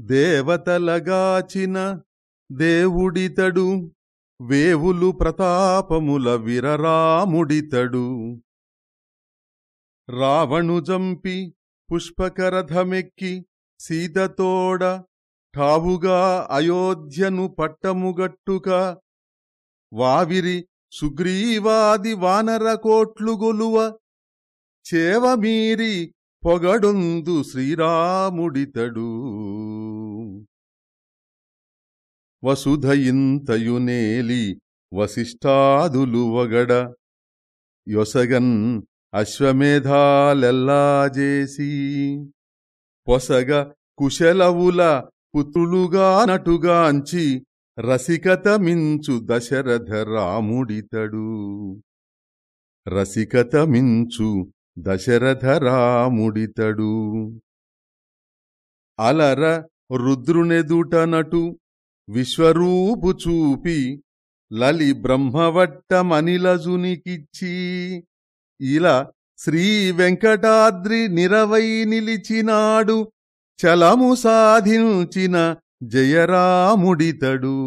దేవతలగాచిన దేవుడితడు వేవులు ప్రతాపముల విరరాముడితడు. రావణు జంపి పుష్పకరథమెక్కి సీతతోడ ఠావుగా అయోధ్యను పట్టముగట్టుక వావిరి సుగ్రీవాది వానర కోట్లు గొలువ చేవమీరి పొగడొందు శ్రీరాముడితడు. వసుధయింతయునేలి వశిష్ఠాదులు వగడ యొసగన్ అశ్వమేధాలెల్లాజేసి పొసగ కుశలవుల పుత్రులుగా నటుగాంచి రసికత మించు దశరథ రాముడితడు. రసికత మించు దశరథ రాముడితడు. అలర రుద్రునెదుటనటు విశ్వరూపు చూపి లలి బ్రహ్మవట్టమనిలజునికిచ్చి. ఇలా శ్రీ వెంకటాద్రి నిరవై నిలిచినాడు చలము సాధించిన జయరాముడితడు.